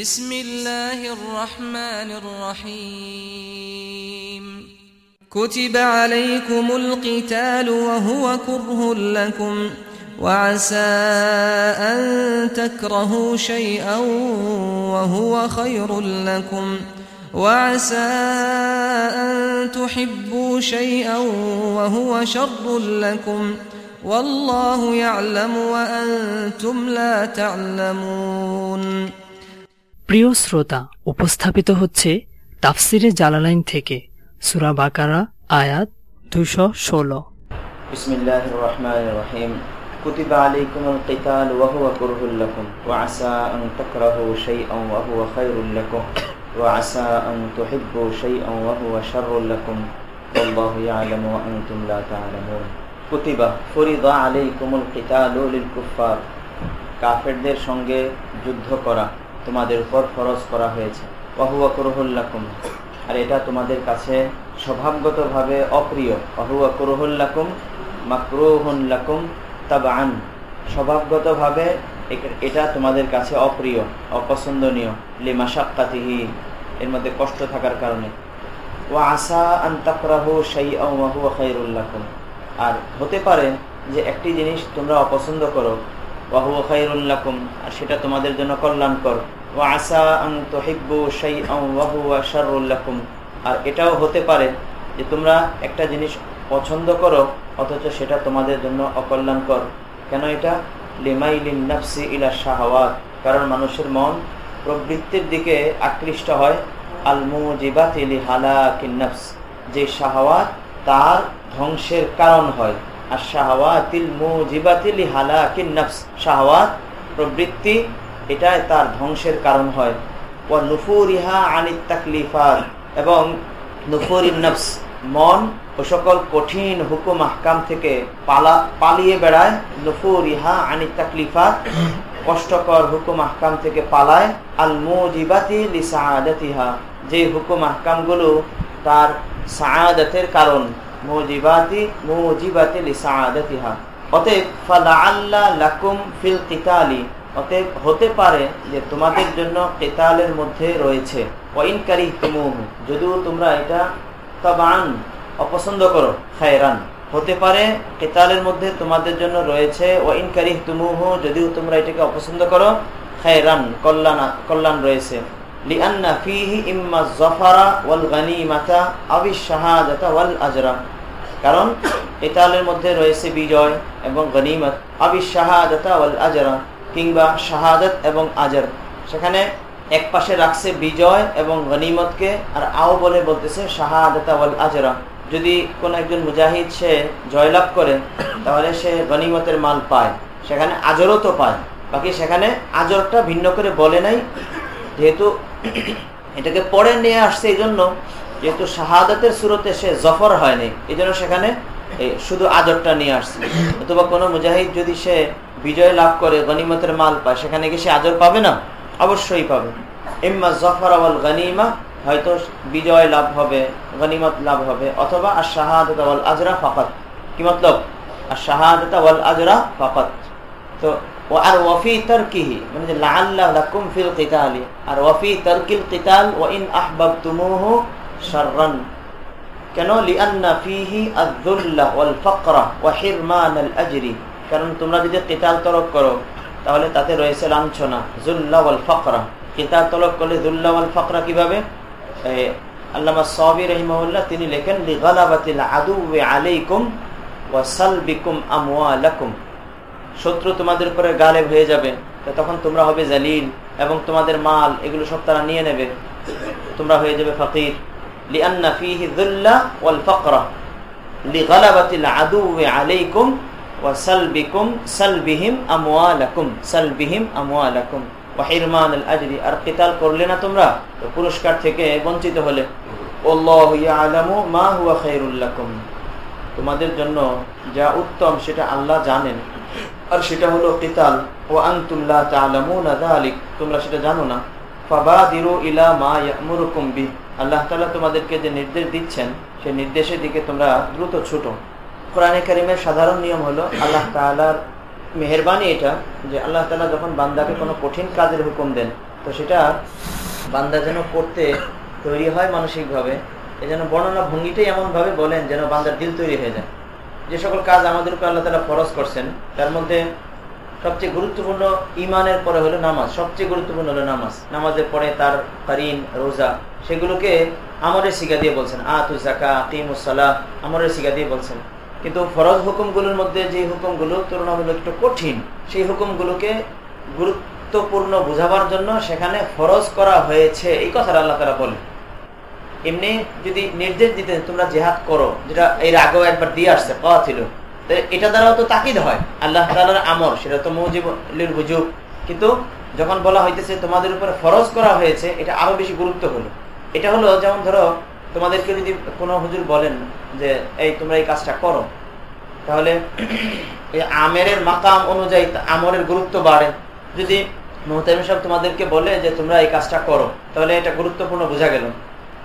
بسم الله الرحمن الرحيم. كتب عليكم القتال وهو كره لكم وعسى أن تكرهوا شيئا وهو خير لكم وعسى أن تحبوا شيئا وهو شر لكم والله يعلم وأنتم لا تعلمون. প্রিয় শ্রোতা উপস্থাপিত হচ্ছে তাফসিরে জালালাইন থেকে সুরা বাকারা আয়াত দুশো ষোলো بسم الله الرحمن الرحيم كتب عليكم القتال وهو كره لكم وعسى أن تكرهوا شيئا وهو خير لكم وعسى أن تحبوا شيئا وهو شر لكم والله يعلم وأنتم لا تعلمون كتب فرض عليكم القتال للكفار কাফেরদের সঙ্গে যুদ্ধ করা তোমাদের উপর ফরজ করা হয়েছে। ওহুয়া কুরহুল্লাকুম আর এটা তোমাদের কাছে স্বভাবগতভাবে অপ্রিয়। অহুয়া কুরহুল্লাকুম মাকরুহুল্লাকুম তাবান স্বভাবগতভাবে এটা তোমাদের কাছে অপ্রিয়, অপছন্দনীয়, লিমাশাক্কাতিহি। এর মধ্যে কষ্ট থাকার কারণে। ও আসা আন্তাকরাহু সেই খাইরুল্লাকুম আর হতে পারে যে একটি জিনিস তোমরা অপছন্দ করো ওয়াহু খাইরুল্লাকুম আর সেটা তোমাদের জন্য কল্যাণকর। আসা আং তহিব্বু সেই আর এটাও হতে পারে যে তোমরা একটা জিনিস পছন্দ করো, অথচ সেটা তোমাদের জন্য অকল্যাণকর। কেন এটা? লিমাইলিন নাফসি ইলা শাহওয়াত। কারণ মানুষের মন প্রবৃত্তির দিকে আকৃষ্ট হয়। আল মুজিবাতিলি হালাকিন নফস। যে শাহওয়াত তার ধ্বংসের কারণ হয়। আর শাহওয়াতিল মুজিবাতিলি হালাকিন নফস। শাহওয়াত প্রবৃত্তি এটাই তার ধ্বংসের কারণ হয়। ও নুফুরিহা আনিত তাকলিফাত এবং নুফুরিন নফস, মন ও সকল কঠিন হুকুম আহকাম থেকে পালা, পালিয়ে বেড়ায়। নুফুরিহা আনিত তাকলিফাত, কষ্টকর হুকুম আহকাম থেকে পালায়। আল মুজিবাতি লিসাআদাতিহা, যে হুকুম আহকামগুলো তার সাআদাতের কারণ। মুজিবাতি মুজিবাতি লিসাআদাতিহা। অতএব ফালা আল্লাহ লাকুম ফিল কিতালি অতএব হতে পারে যে তোমাদের জন্য কেতালের মধ্যে রয়েছে ওয়াইনকারী তুমুহু যদিও তোমরা এটা তবান, অপছন্দ করো, খায়রান। হতে পারে কেতালের মধ্যে তোমাদের জন্য রয়েছে ওয়াইনকারী তুমুহু যদিও তোমরা এটাকে অপছন্দ করো, খায়রান, কল্যাণ কল্যাণ রয়েছে। লিআন্না ফিহি ইম্মা জফারা ওয়াল গানিমাতা আবি শাহাদাতা ওয়াল আজরা। কারণ কেতালের মধ্যে রয়েছে বিজয় এবং গনিমত, আবি শাহাদাতা ওয়াল আজরা। কিংবা শাহাদত এবং আজর। সেখানে এক পাশে রাখছে বিজয় এবং গনিমতকে, আর আও বলে বলতেছে শাহাদতা আজরা। যদি কোন একজন মুজাহিদ সে জয়লাভ করে, তাহলে সে গনিমতের মাল পায়। সেখানে আজরও তো পায়। বাকি সেখানে আজরটা ভিন্ন করে বলে নাই। যেহেতু এটাকে পরে নিয়ে আসছে এই জন্য যেহেতু শাহাদাতের সুরতে সে জফর হয়নি এই জন্য সেখানে শুধু আজরটা নিয়ে আসছে। অথবা কোনো মুজাহিদ যদি সে বিজয় লাভ করে গনিমতের মাল পায়, সেখানে কি সে আজর পাবে না? অবশ্যই পাবে। ইম্মা জফর আওয়াল গনিমা, হয়তো বিজয় লাভ হবে, গনিমত লাভ হবে, অথবা আর শাহাদত আওয়াল আজরা ফাকাত। কি মতলব? আর শাহাদত আজরা ফাকাত। তো, ও আর ওয়াফি তারকিহি মানে যে লাআল্লা লাকুম ফিল কিতালি, আর ওয়াফি তারকিল কিতাল, ওয়া ইন আহবাবতুমুহু শাররান। কেন? লিআন্না ফিহি আয-যুল্লা ওয়াল ফাকরা ওয়া হিরমান আল আজরি। কারণ তোমরা যদি কিতাল তরক করো, তাহলে তাতে রয়েছে লাঞ্ছনা, জুল্লা ওয়াল ফাকরা। কিতাল তরক করলে জুল্লা ওয়াল ফাকরা কীভাবে? আল্লামা সাবি রহিমাহুল্লাহ তিনি লেখেন শত্রু তোমাদের উপরে গালেব হয়ে যাবে তখন তোমরা হবে জালিল এবং তোমাদের মাল, এগুলো সব তারা নিয়ে নেবে। তোমরা হয়ে যাবে ফকির। লিআন্না ফিহি যুল্লা ওয়াল ফাকরা। লিগালাবাতিল আদুওয়া আলাইকুম ওয়া সালবিকুম সালবিহিম আমওয়ালাকুম সালবিহিম আমওয়ালাকুম ওয়া হিরমান আল আজরি আর করলে না তোমরা? তো পুরস্কার থেকে বঞ্চিত হলে। আল্লাহু ইয়ালামু মা হুয়া খায়রুল লাকুম তোমাদের জন্য যা উত্তম সেটা আল্লাহ জানেন। আর সেটা হলো কিতাল ও আনতুল্লাহ তাআলামুনা যালিক তোমরা সেটা জানো না। ফাবাদিরু ইলা মা ইয়ামুরুকুম বি আল্লাহ তাআলা তোমাদেরকে যে নির্দেশ দিচ্ছেন সেই নির্দেশের দিকে তোমরা দ্রুত ছুটো। কোরআনে কারিমের সাধারণ নিয়ম হলো আল্লাহ তাআলার মেহরবানি এটা যে আল্লাহ তালা যখন বান্দাকে কোনো কঠিন কাজের হুকুম দেন, তো সেটা বান্দা যেন করতে তৈরি হয় মানসিকভাবে এই যেন বর্ণনা ভঙ্গিটাই এমনভাবে বলেন যেন বান্দার দিল তৈরি হয়ে যায়। যে সকল কাজ আমাদের উপর আল্লাহ তালা ফরজ করছেন, তার মধ্যে সবচেয়ে গুরুত্বপূর্ণ ইমানের পরে হলো নামাজ, সবচেয়ে গুরুত্বপূর্ণ হলো নামাজ। নামাজের পরে তার কারিন রোজা, সেগুলোকে আমরের শিখা দিয়ে বলছেন আতু জাকা আকিমুসাল্লাহ আমরের শিখা দিয়ে বলছেন। কিন্তু ফরজ হুকুমগুলোর মধ্যে যে হুকুমগুলো তুলনামূলক একটু কঠিন, সেই হুকুমগুলোকে গুরুত্বপূর্ণ বোঝাবার জন্য সেখানে ফরজ করা হয়েছে। এই কথাটা আল্লাহ তারা বলে এমনি যদি নির্দেশ দিতেন তোমরা জেহাদ করো, যেটা এর আগেও একবার দিয়ে আসছে পাওয়া ছিল এটা দ্বারাও তো তাকিদ হয়। আল্লাহ তালার আমর সেটা তো মজিব বুঝুক কিন্তু যখন বলা হইতেছে তোমাদের উপরে ফরজ করা হয়েছে, এটা আরও বেশি গুরুত্ব হলো এটা হলো যেমন ধরো তোমাদেরকে যদি কোনো হুজুর বলেন যে, এই, তোমরা এই কাজটা করো, তাহলে এই আমের মাকাম অনুযায়ী আমরের গুরুত্ব বাড়ে। যদি মোহতাম সাহেব তোমাদেরকে বলে যে, তোমরা এই কাজটা করো, তাহলে এটা গুরুত্বপূর্ণ বোঝা গেল।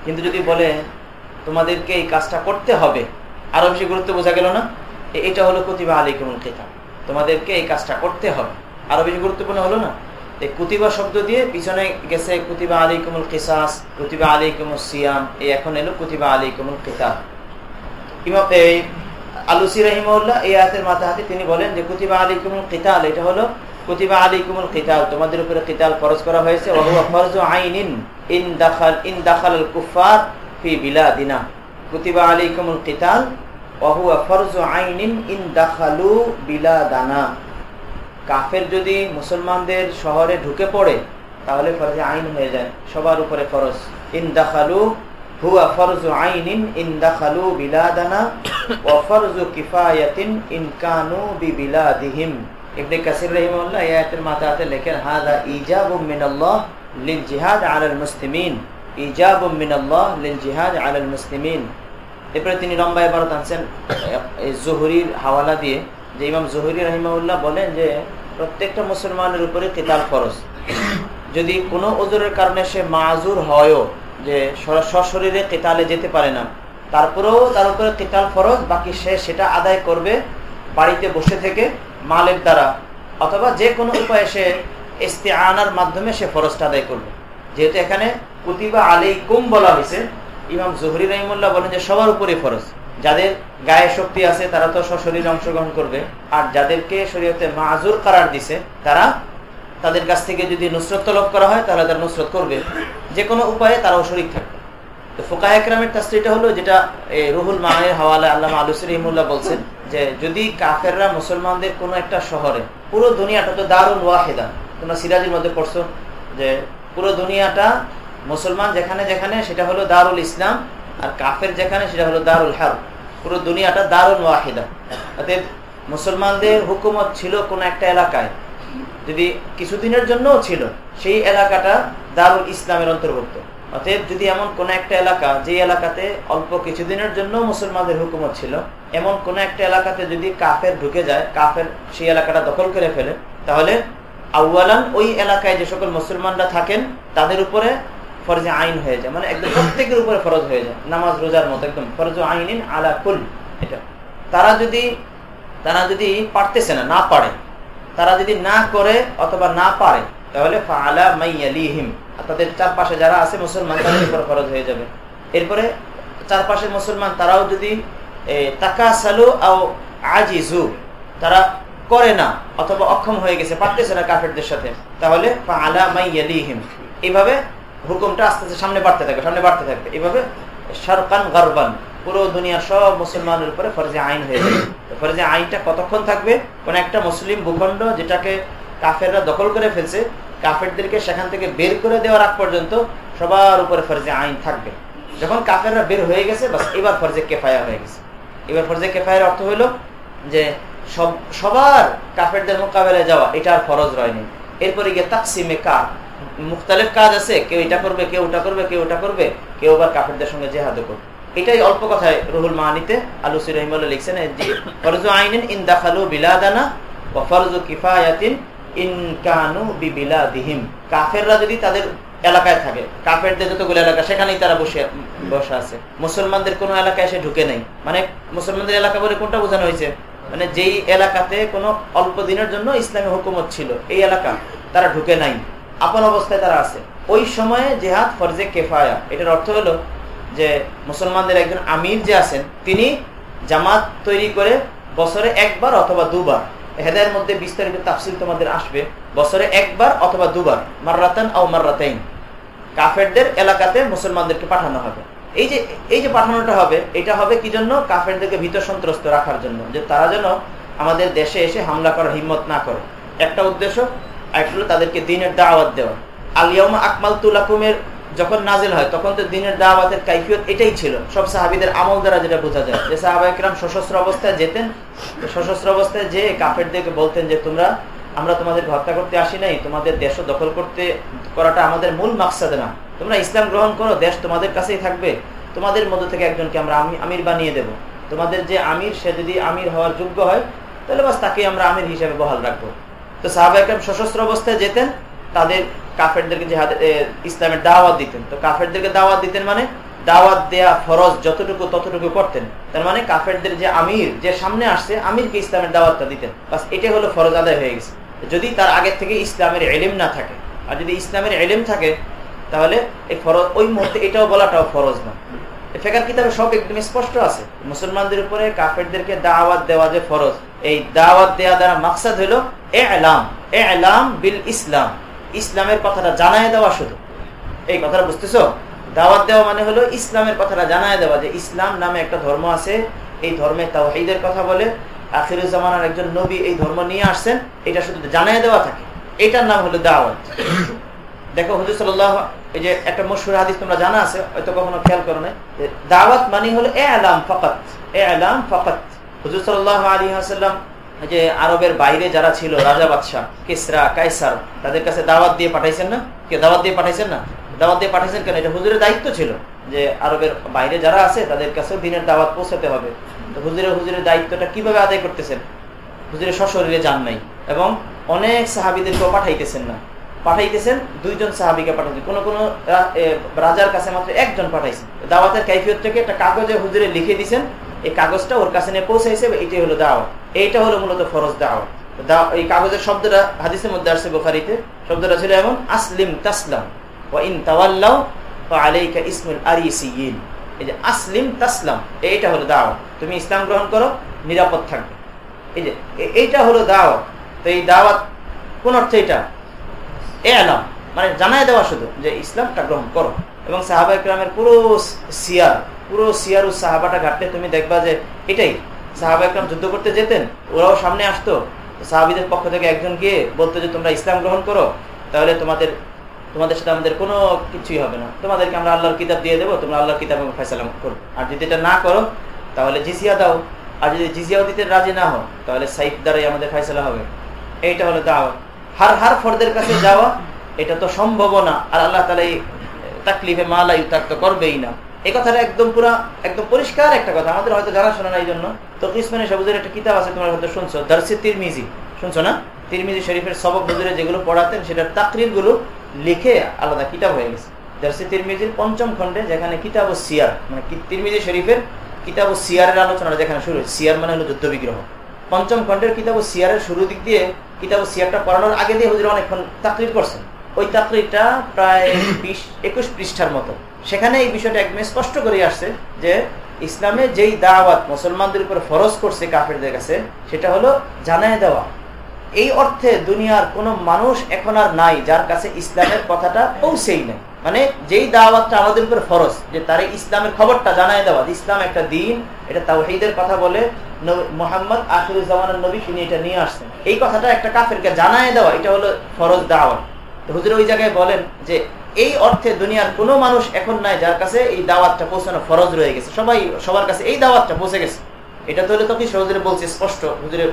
কিন্তু যদি বলে, তোমাদেরকে এই কাজটা করতে হবে আরও বেশি গুরুত্ব বোঝা গেল না? এটা হলো কুতিবা আলিকুমুল কিতাব তোমাদেরকে এই কাজটা করতে হবে। আরও বেশি গুরুত্বপূর্ণ হলো না? কুতিবা শব্দ দিয়ে পিছনে গেছে কুতিবা আলিকুমুল কিসাস, কুতিবা আলিকুমুল সিয়াম, এই এখন এলো কুতিবা আলিকুমুল কিতাব এই আলুসি রহিমউল্লাহ এই আয়াতের মাথা হাতে তিনি বলেন যে কুতিবা আলিকুমুল কিতাল, এটা হলো কুতিবা আলিকুমুল কিতাল, তোমাদের উপরে কিতাল ফরজ করা হয়েছে ইন দাখাল, ইন কুফার ফি বিলাদিনা। কুতিবা আলিকুমুল কিতাল ওহুয়া ফরজু আইনিন ইন দাখালু বিলাদানা। কাফের যদি মুসলমানদের শহরে ঢুকে পড়ে, তাহলে ফরজে আইন হয়ে যায়, সবার উপরে ফরজ। ইন দাখালু হুয়া ফরজু আইনিন, ইন দাখালু বিলাদানা, ওয়া ফরজু কিফায়াতিন, ইন কানু বিবিলাদিহিম। ইবনে কাসির রাহিমাহুল্লাহ এই আয়াতের মাথাতে লেখেন হাদা ইজাবুম মিনাল্লাহ লিল জিহাদ আলাল মুসলিমিন। ইজাবুম মিনাল্লাহ লিল জিহাদ আলাল মুসলিমিন। এরপরে তিনি লম্বা এবারত আনছেন জহুরির হাওয়ালা দিয়ে, যে ইমাম জহুরি রহিমাউল্লাহ বলেন যে প্রত্যেকটা মুসলমানের উপরে কেতাল ফরজ। যদি কোনো ওজোরের কারণে সে মাজুর হয়ও, যে সশরীরে কেতালে যেতে পারে না, তারপরেও তার উপরে কেতাল ফরজ, বাকি সে সেটা আদায় করবে বাড়িতে বসে থেকে মালের দ্বারা, অথবা যে কোনো উপায়ে সে ইস্তে আনার মাধ্যমে সে ফরজটা আদায় করবে। যেহেতু এখানে কুতিবা আলী কুম বলা হয়েছে, ইমাম জহরি রহিমুল্লাহ বলেন যে সবার উপরে ফরজ। যাদের গায়ে শক্তি আছে, তারা তো সশরীর অংশগ্রহণ করবে। আর যাদেরকে শরীয়তে মাজুর কারার দিছে, তারা তাদের কাছ থেকে যদি নুসরত তলব করা হয়, তাহলে তারা নুসরত করবে। যে কোনো উপায়ে তারাও শরিক থাকবে। তো ফোকাহ একরামের তাস্ত্রীটা হলো, যেটা রুহুল মাহের হাওয়ালা আল্লাহ আলুস রহিমুল্লাহ বলছেন যে, যদি কাফেররা মুসলমানদের কোনো একটা শহরে, পুরো দুনিয়াটা তো দারুল ওয়াহেদা, তোমরা সিরাজের মধ্যে পড়ছো, যে পুরো দুনিয়াটা মুসলমান যেখানে যেখানে, সেটা হলো দারুল ইসলাম, আর কাফের যেখানে, সেটা হলো দারুল হার পুরো দুনিয়াটা দারুণ ওয়াহিদা। অতএব মুসলমানদের হুকুমত ছিল কোন একটা এলাকায়। যদি কিছুদিনের জন্যও ছিল, সেই এলাকাটা দারুল ইসলামের অন্তর্ভুক্ত। অতএব যদি এমন কোন একটা এলাকা, যে এলাকাতে অল্প কিছুদিনের জন্য মুসলমানদের হুকুমত ছিল, এমন কোন একটা এলাকাতে যদি কাফের ঢুকে যায়, কাফের সেই এলাকাটা দখল করে ফেলে, তাহলে আউ্বালান ওই এলাকায় যে সকল মুসলমানরা থাকেন, তাদের উপরে ফরজে আইন হয়ে যায়। মানে একদম প্রত্যেকের উপরে ফরজ হয়ে যায়। নামাজ, রোজার মতো একদম। ফরজ আইন আলা কুল। এটা। তারা যদি তারা যদি পারতেছে না না পারে, তারা যদি না করে অথবা না পারে, তাহলে আলা মাইয়ালিহিম তাদের চারপাশে যারা আছে মুসলমান, তাদের উপর ফরজ হয়ে যাবে। এরপরে চারপাশে মুসলমান, তারাও যদি তাকা সালু আও আজিজু, তারা করে না অথবা অক্ষম হয়ে গেছে, পারতেছে না কাফেরদের সাথে, তাহলে আলা মাইয়ালিহিম এইভাবে হুকুমটা আস্তে আস্তে সামনে বাড়তে থাকবে, সামনে বাড়তে থাকবে। এভাবে সরকান গরবান, পুরো দুনিয়ার সব মুসলমানের উপরে ফরজে আইন হয়ে যাবে। ফরজে আইনটা কতক্ষণ থাকবে? কোন একটা মুসলিম ভূখণ্ড যেটাকে কাফেররা দখল করে ফেলছে, কাফেরদেরকে সেখান থেকে বের করে দেওয়ার আগ পর্যন্ত সবার উপরে ফরজে আইন থাকবে। যখন কাফেররা বের হয়ে গেছে, বাস এবার ফরজে কেফায়া হয়ে গেছে। এবার ফরজে কেফায়ের অর্থ হলো যে সব, সবার কাফেরদের মোকাবেলায় যাওয়া, এটা আর ফরজ রয়নি এরপরে গিয়ে তাকসিমে কার? মুখতালিফ কাজ আছে, কেউ এটা করবে, কেউ ওটা করবে, কেউ ওটা করবে, কেউ আবার কাফেরদের সঙ্গে জেহাদ করবে। এটাই অল্প কথায় রুহুল মাহানিতে আলুসি রহিমুল্লাহ লিখছেন যে, ফরজু আইনিন ইন দাখালু বিলাদানা ও ফরজু কিফায়াতিন ইন কানু বিবিলাদিহিম। কাফেররা যদি তাদের এলাকায় থাকে, কাফেরদের যতগুলো এলাকা, সেখানেই তারা বসে বসে আছে। মুসলমানদের কোনো এলাকায় এসে ঢুকে নেই। মানে মুসলমানদের এলাকা বলে কোনটা বোঝানো হয়েছে? মানে যেই এলাকাতে কোনো অল্প দিনের জন্য ইসলামী হুকুমত ছিল, এই এলাকা তারা ঢুকে নাই। আপন অবস্থায় তারা আছে। ওই সময়ে জেহাদ ফরজে কেফায়া, এটার অর্থ হলো যে মুসলমানদের একজন আমির যে আছেন, তিনি জামাত তৈরি করে বছরে একবার অথবা দুবার হেদায়ের মধ্যে বিস্তারিত তাফসিল তোমাদের আসবে, বছরে একবার অথবা দুবার, মাররাতান আও মাররাতাইন। কাফেরদের এলাকাতে মুসলমানদেরকে পাঠানো হবে। এই যে এই যে পাঠানোটা হবে, এটা হবে কি জন্য? কাফেরদেরকে ভীত সন্ত্রস্ত রাখার জন্য, যে তারা যেন আমাদের দেশে এসে হামলা করার হিম্মত না করে। একটা উদ্দেশ্য হলো তাদেরকে দিনের দাওয়াত দেওয়া। আলিয়ামা আকমাল তুলাকুমের যখন নাজিল হয়, তখন তো দিনের দাওয়াতের কাইফিয়ত এটাই ছিল। সব সাহাবিদের আমল দ্বারা যেটা বোঝা যায়। যে সাহাবাহিকরাম সশস্ত্র অবস্থায় যেতেন সশস্ত্র অবস্থায় যে কাফেরদেরকে বলতেন যে, তোমরা, আমরা তোমাদের হত্যা করতে আসি নাই, তোমাদের দেশ দখল করতে, করাটা আমাদের মূল মাকসাদ না। তোমরা ইসলাম গ্রহণ করো, দেশ তোমাদের কাছেই থাকবে। তোমাদের মধ্য থেকে একজনকে আমরা আমি, আমির বানিয়ে দেব। তোমাদের যে আমির, সে যদি আমির হওয়ার যোগ্য হয়, তাহলে বাস তাকে আমরা আমির হিসেবে বহাল রাখব। তো সাহাবাহিকরাম সশস্ত্র অবস্থায় যেতেন, তাদের কাফেরদেরকে যে ইসলামের দাওয়াত দিতেন। তো কাফেরদেরকে দাওয়াত দিতেন মানে দাওয়াত দেয়া ফরজ যতটুকু ততটুকু করতেন। তার মানে কাফেরদের যে আমির, যে সামনে আসছে, আমিরকে ইসলামের দাওয়াতটা দিতেন। বাস এটা হলো ফরজ আদায় হয়ে গেছে। যদি তার আগের থেকে ইসলামের এলিম না থাকে, আর যদি ইসলামের এলিম থাকে, তাহলে এই ফরজ, ওই মুহূর্তে এটাও বলাটাও ফরজ না। ফেকার কিতাবে সব একদম স্পষ্ট আছে। মুসলমানদের উপরে কাফেরদেরকে দাওয়াত দেওয়া যে ফরজ, এই দাওয়াত দেওয়া দ্বারা মাকসাদ হলো এ আলাম এ আলাম বিল ইসলাম। ইসলামের কথাটা জানায় দেওয়া শুধু। এই কথাটা বুঝতেছো? দাওয়াত দেওয়া মানে হলো ইসলামের কথাটা জানায় দেওয়া যে ইসলাম নামে একটা ধর্ম আছে, এই ধর্মে তাওহিদের কথা বলে। আখিরুজ্জামানের একজন নবী এই ধর্ম নিয়ে আসছেন, এটা শুধু জানায় দেওয়া থাকে। এটার নাম হলো দাওয়াত। দেখো হুজুর সাল্লাহ এই যে একটা মশুর হাদিস তোমরা জানা আছে, হয়তো কখনো খেয়াল করো না দাওয়াত মানে হলো এ আলাম ফকাত এ আলাম ফকাত। হুজুর সাল্লাহ আলী হাসাল্লাম যে আরবের বাইরে যারা ছিল, রাজা বাদশাহ, কিসরা কাইসার তাদের কাছে দাওয়াত দিয়ে পাঠাইছেন না? কে দাওয়াত দিয়ে পাঠাইছেন না? দাওয়াত দিয়ে পাঠাইছেন কেন? এটা হুজুরের দায়িত্ব ছিল যে আরবের বাইরে যারা আছে, তাদের কাছে দিনের দাওয়াত পৌঁছাতে হবে। তো হুজুরের হুজুরের দায়িত্বটা কীভাবে আদায় করতেছেন? হুজুরের সশরীরে যান নাই, এবং অনেক সাহাবিদেরকেও পাঠাইতেছেন না। পাঠাইতেছেন, দুইজন সাহাবিকে পাঠাইছেন কোন কোন রাজার কাছে মাত্র একজন পাঠাইছেন। দাওয়াতের কাইফিয়ত থেকে একটা কাগজে হুজুরে লিখে দিয়েছেন এই কাগজটা ওর কাছে নিয়ে পৌঁছাইছে, এটাই হলো দাওয়াত। এইটা হলো মূলত ফরজ দাওয়াত। এই কাগজের শব্দটা হাদিসের মধ্যে আসছে বোখারিতে। শব্দটা ছিল এমন, আসলিম তাসলাম ইন তাওয়াল্লাও আলাইকা ইসমুল আরিসিয়িন। এই যে, আসলিম তাসলাম, এইটা হলো দাওয়াত। তুমি ইসলাম গ্রহণ করো, নিরাপদ থাকবে। এই যে এইটা হলো দাওয়াত। তো এই দাওয়াত কোন অর্থে এটা? এ আলাম মানে জানাই দেওয়া শুধু যে ইসলামটা গ্রহণ করো। এবং সাহাবা ইকরামের পুরো সিয়ার পুরো সিয়ার ও সাহাবাটা ঘাটলে তুমি দেখবা যে এটাই। সাহাবা ইকরাম যুদ্ধ করতে যেতেন, ওরাও সামনে আসতো। সাহাবিদের পক্ষ থেকে একজন গিয়ে বলতো যে, তোমরা ইসলাম গ্রহণ করো, তাহলে তোমাদের তোমাদের সাথে আমাদের কোনো কিছুই হবে না। তোমাদেরকে আমরা আল্লাহর কিতাব দিয়ে দেবো, তোমরা আল্লাহর কিতাব ফেসালাম করো। আর যদি এটা না করো, তাহলে জিজিয়া দাও। আর যদি জিজিয়াও দিতে রাজি না হও, তাহলে সাইফ দ্বারাই আমাদের ফেসলা হবে। এইটা হলো দাওয়া হার হার ফরদের কাছে যাওয়া, এটা তো সম্ভব না। আর আল্লাহ তালা এই তাকলিফে মালাই তাক তো করবেই না। এই কথাটা একদম পুরা, একদম পরিষ্কার একটা কথা। আমাদের হয়তো জানা শোনা না এই জন্য। তো ইসমানি সবুজের একটা কিতাব আছে, তোমার হয়তো শুনছো। দার্সি তিরমিজি। শুনছো না? তিরমিজি শরীফের সবক হুজুরে যেগুলো পড়াতেন, সেটার তাকরিরগুলো লিখে আলাদা কিতাব হয়ে গেছে। দার্সি তিরমিজির পঞ্চম খণ্ডে যেখানে কিতাব ও সিয়ার মানে তিরমিজি শরীফের কিতাব ও সিয়ারের আলোচনা যেখানে শুরু সিয়ার মানে হলো যুদ্ধ বিগ্রহ পঞ্চম খণ্ডের কিতাব সিয়ারের শুরু দিক দিয়ে কিতাব সিয়ারটা পড়ানোর আগে দিয়ে হুজুর অনেকক্ষণ তাকরির করছেন। ওই তাকরিটা প্রায় বিশ, একুশ পৃষ্ঠার মতো। সেখানে এই বিষয়টা একদম স্পষ্ট করে আসছে যে ইসলামে যেই দাওয়াত মুসলমানদের উপর ফরজ করছে কাফেরদের কাছে, সেটা হলো জানায় দেওয়া। এই অর্থে দুনিয়ার কোনো মানুষ এখন আর নাই যার কাছে ইসলামের কথাটা পৌঁছেই নাই। মানে যেই দাওয়াতটা আমাদের উপর ফরজ, যে তার ইসলামের খবরটা জানায় দেওয়া ইসলাম একটা দিন, এটা তাওহিদের কথা বলে মোহাম্মদ আখিরুজ্জামানের নবী তিনি এটা নিয়ে আসছেন। এই কথাটা একটা কাফেরকে জানায় দেওয়া, এটা হলো ফরজ দাওয়াত। হুজুর ওই জায়গায় বলেন যে এই অর্থে দুনিয়ার কোনো মানুষ এখন নাই যার কাছে এই দাওয়াতটা পৌঁছানো ফরজ রয়ে গেছে। সবাই, সবার কাছে এই দাওয়াতটা পৌঁছে গেছে। এটা তো হলে তো কি সহজরে বলছে, স্পষ্ট। হুজুরের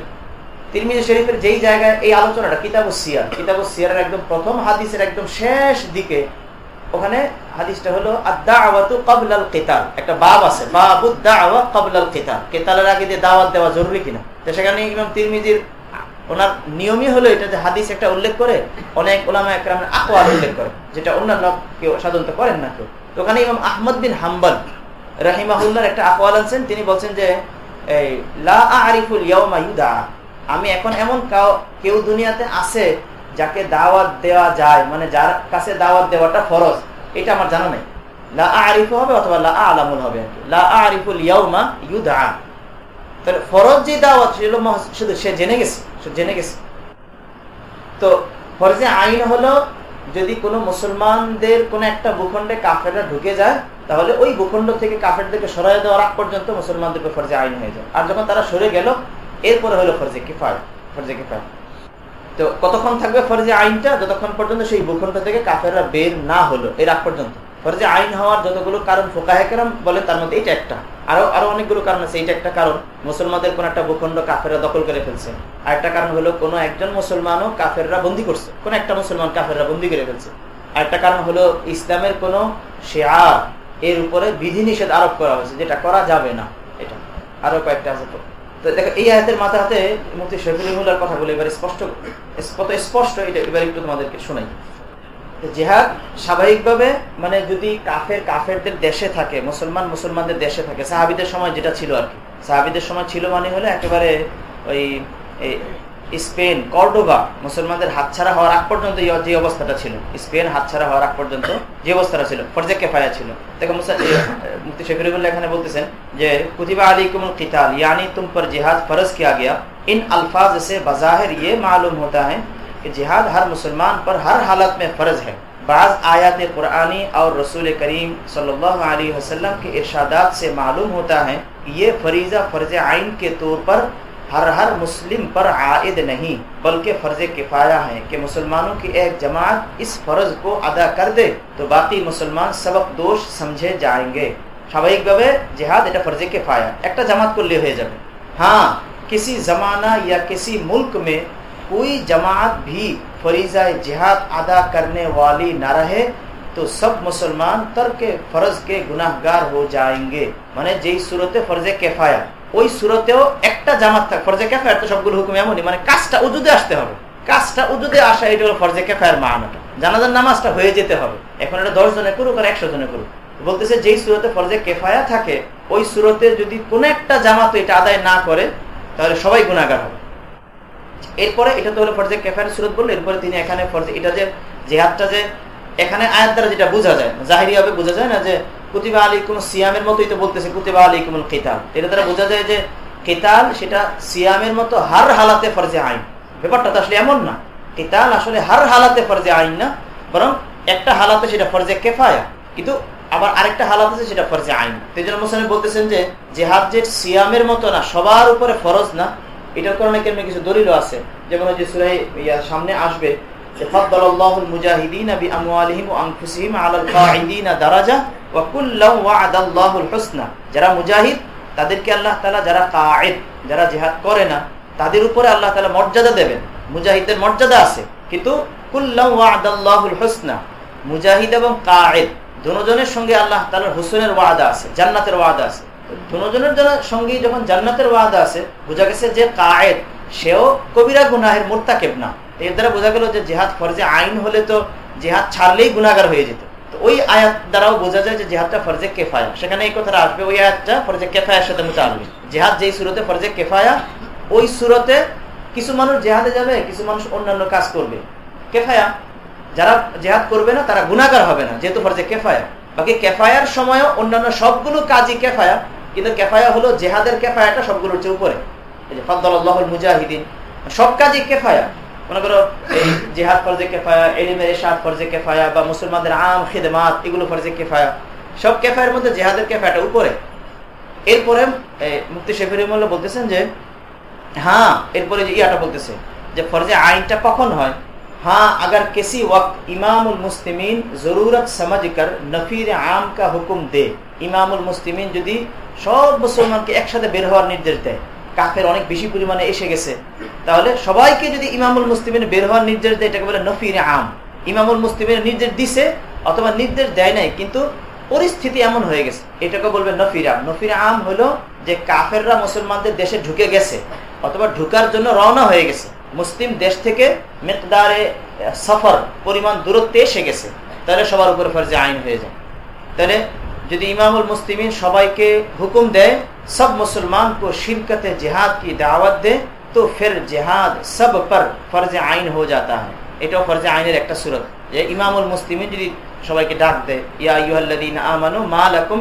তিরমিজি শরীফের যেই জায়গায় এই আলোচনাটা কিতাব সিয়ার কিতাব সিয়ারের একদম প্রথম হাদিসের একদম শেষ দিকে ওখানে হাদিসটা হলো কাবলাল কেতাল। একটা বাব আছে, বাবুদ্দাওয়া কাবলাল কেতাল। কেতালের আগে দিয়ে দাওয়াত দেওয়া জরুরি কিনা? তো সেখানে ইমাম তিরমিজির ওনার নিয়মই হলো এটা যে হাদিস একটা উল্লেখ করে, অনেক ওলামা একরাম আকোয়াল উল্লেখ করে, যেটা অন্যান্য কেউ সাধারণত করেন না কেউ। তো ওখানে ইমাম আহমদ বিন হাম্বল রাহিমাহুল্লার একটা আকোয়াল আনছেন, তিনি বলছেন যে, এই, লা আরিফুল ইয়মা ইউদা আমি এখন এমন কেউ দুনিয়াতে আছে যাকে দাওয়াত দেওয়া যায় মানে যার কাছে দাওয়াত দেওয়াটা ফরজ, এটা আমার জানা নেই। লা হবে অথবা লা আলামুল হবে লা আরিফুল ইয়াউমা ইউদা তাহলে ফরজ যে দাওয়াত সেগুলো শুধু সে জেনে গেছে, সে জেনে গেছে। তো ফরজে আইন হলো, যদি কোনো মুসলমানদের কোনো একটা ভূখণ্ডে কাফেররা ঢুকে যায়, তাহলে ওই ভূখণ্ড থেকে কাফেরদেরকে সরাই দেওয়ার আগ পর্যন্ত মুসলমানদেরকে ফরজে আইন হয়ে যায়। আর যখন তারা সরে গেল, এরপরে হলো ফরজে কিফায় ফরজে কিফায় তো কতক্ষণ থাকবে ফরজে আইনটা? যতক্ষণ পর্যন্ত সেই ভূখণ্ড থেকে কাফেররা বের না হলো, এর আগ পর্যন্ত। ফরজে আইন হওয়ার যতগুলো কারণ ফোকাহেকেরাম বলে, তার মধ্যে এটা একটা। আরও আরও অনেকগুলো কারণ আছে। এইটা একটা কারণ, মুসলমানদের কোন একটা ভূখণ্ড কাফেররা দখল করে ফেলছে। আর একটা কারণ হলো, কোন একজন মুসলমানও কাফেররা বন্দি করছে। কোন একটা মুসলমান কাফেররা বন্দি করে ফেলছে। আর একটা কারণ হলো, ইসলামের কোন শেয়ার, এর উপরে বিধিনিষেধ আরোপ করা হয়েছে, যেটা করা যাবে না। এটা আরও কয়েকটা আছে তো দেখো, এই আয়াতের মাথা হাতে মুক্তি শহীদুল্লাহর কথাগুলো এবার স্পষ্ট কত স্পষ্ট এটা এবার একটু তোমাদেরকে শোনাই। জেহাদ স্বাভাবিকভাবে মানে যদি কাফের, কাফেরদের দেশে থাকে, মুসলমান মুসলমানদের দেশে থাকে, সাহাবিদের সময় যেটা ছিল আর কি। সাহাবিদের সময় ছিল মানে হলে একেবারে ওই স্পেন কর্ডোবা মুসলমানদের হাতছাড়া হওয়ার আগ পর্যন্ত যে অবস্থাটা ছিল স্পেন হাতছাড়া হওয়ার আগ পর্যন্ত যে অবস্থাটা ছিল ফরজে কেফায়া ছিল দেখো মুফতি শফিরুল্লাহ এখানে বলতেছেন যে কুতিবা আলী কুমুল কিতাল यानी तुम पर जिहाद फर्ज किया गया इन अल्फाज से बज़ाहिर ये मालूम होता है कि जिहाद हर मुसलमान पर हर हालत में फ़र्ज है बाज़ आयात कुरानी और रसूल करीम सल्लल्लाहु अलैहि वसल्लम के इरशादात से मालूम होता है कि ये फरीज़ा फ़र्ज आइन के तौर पर हर हर मुस्लिम पर आयद नहीं बल्कि फ़र्ज किफ़ाया है कि मुसलमानों की एक जमात इस फ़र्ज को अदा कर दे तो बाकी मुसलमान सबक दोष समझे जाएंगे স্বাভাবিকভাবে জেহাদ এটা ফরজে কেফায়া একটা জামাত করলে হয়ে যাবে हाँ किसी जमाना या किसी मुल्क में कोई जमात भी फरीजा जिहाद अदा करने वाली न रहे तो सब मुसलमान तर के फर्ज के गुनाहगार हो जाएंगे মানে যেই সুরতে ফরজে কেফায়া ওই সুরতেও একটা জামাত থাকে, ফরজে কেফায়ার তো সবগুলো হুকুম এমনই। মানে কাজটা উজুদে আসতে হবে। কাজটা উজুদে আসা, এটা হলো ফরজে কেফায়ার মানাটা। জানাজার নামাজটা হয়ে যেতে হবে। এখন এটা দশ জনে করুক আর একশো জনে করুক। বলতেছে, যেই সুরতে ফরজে কেফায়া থাকে, ওই সুরতে যদি কোন একটা জামাত এটা আদায় না করে, তাহলে সবাই গুণাগার হবে। এরপরে এটা তো হলো ফরজে কেফায়ার সুরত বলল, এরপরে তিনি এখানে ফরজে, এটা যে জেহাদটা যে এখানে আয়াত দ্বারা যেটা বোঝা যায় জাহিরি হবে বোঝা যায় না যে কুতিবা আলী কোন সিয়ামের মতোই তো বলতেছে, কুতিবা আলী কোন কেতাল এটা দ্বারা বোঝা যায় যে কেতাল সেটা সিয়ামের মতো হার হালাতে ফরজে আইন। ব্যাপারটা তো আসলে এমন না। কেতাল আসলে হার হালাতে ফরজে আইন না, বরং একটা হালাতে সেটা ফরজে কেফায়া। কিন্তু আবার আরেকটা হালাত আছে সেটা ফরজে আইন। তেজল মোসানি বলতেছেন যে জেহাদ যে সিয়ামের মতো না, সবার উপরে ফরজ না, এটার কারণে কেমন কিছু দলিল আছে। যেমন যে সুরাই ইয়া সামনে আসবে যারা মুজাহিদ, তাদেরকে আল্লাহ তালা যারা যারা জেহাদ করে না, তাদের উপরে আল্লাহ তালা মর্যাদা দেবেন। মুজাহিদের মর্যাদা আছে, কিন্তু মুজাহিদ এবং কায়েদ দুজনের সঙ্গে আল্লাহ তালার হোসেনের ওয়াদা আছে, জান্নাতের ওয়াদা আছে। দুজনের সঙ্গে যখন জান্নাতের ওয়াদা আছে, বোঝা গেছে যে কায়েদ সেও কবিরা গুনাহের মোর্তাকেব না। এর দ্বারা বোঝা গেল যে জেহাদ ফরজে আইন হলে তো জেহাদ ছাড়লেই গুনাগার হয়ে যেত। তো ওই আয়াত দ্বারাও বোঝা যায় যে জেহাদটা ফরজে কেফায়া। সেখানে এই কথাটা আসবে, ওই আয়াতটা ফরজে কেফায়ার সাথে মোতালবে জেহাদ যেই সুরতে ফরজে কেফায়া, ওই সুরতে কিছু মানুষ জেহাদে যাবে, কিছু মানুষ অন্যান্য কাজ করবে। কেফায়া? যারা জেহাদ করবে না, তারা গুণাগার হবে না, যেহেতু ফরজে কেফায়া। বাকি কেফায়ার সময়ও অন্যান্য সবগুলো কাজই কেফায়া, কিন্তু কেফায়া হলো জেহাদের কেফায়াটা সবগুলোর চেয়ে উপরে। মুজাহিদিন, সব কাজই কেফায়া। মনে করো, এই জেহাদ ফরজে কেফায়া, এলিমের এসাদ ফরজে কেফায়া বা মুসলমানদের আম, খেদমাত, এগুলো ফরজে কেফায়া। সব কেফায়ের মধ্যে জেহাদের কেফায়াটা উপরে। এরপরে মুক্তি শেফির মোল্লা বলতেছেন যে হ্যাঁ এরপরে যে ইয়াটা বলতেছে, যে ফরজে আইনটা কখন হয়? হ্যাঁ আগার কেসি ওয়াক ইমামুল মুসলিমিন জরুরত সমাজ কর নফির আম কা হুকুম দে। ইমামুল মুসলিমিন যদি সব মুসলমানকে একসাথে বের হওয়ার নির্দেশ দেয় কাফের অনেক বেশি পরিমাণে এসে গেছে। তাহলে সবাইকে যদি ইমামুল মুসলিমের বের হওয়ার নির্দেশ দেয়, এটাকে বলে নফির আম ইমামুল মুসলিমের নির্দেশ দিছে অথবা নির্দেশ দেয় নাই, কিন্তু পরিস্থিতি এমন হয়ে গেছে। এটাকে বলবে নফির আম নফির আম হলো যে কাফেররা মুসলমানদের দেশে ঢুকে গেছে, অথবা ঢুকার জন্য রওনা হয়ে গেছে। মুসলিম দেশ থেকে মেকদারে সফর পরিমাণ দূরত্বে এসে গেছে। তাহলে সবার উপরে ফরজে আইন হয়ে যায়। তাহলে যদি ইমামুল মুসলিমিন সবাইকে হুকুম দেয়, সব মুসলমান কো শিরকত জেহাদ কি দাওয়াত দে, তো ফের জেহাদ সব পর ফরজ আইন হয়ে যাতা হয় এটাও ফরজ আইনের একটা সুরত। ইমামুল মুসলিম যদি সবাইকে ডাক দেয়, ইয়া ইউহাল্লাদিন আমানু মা লাকুম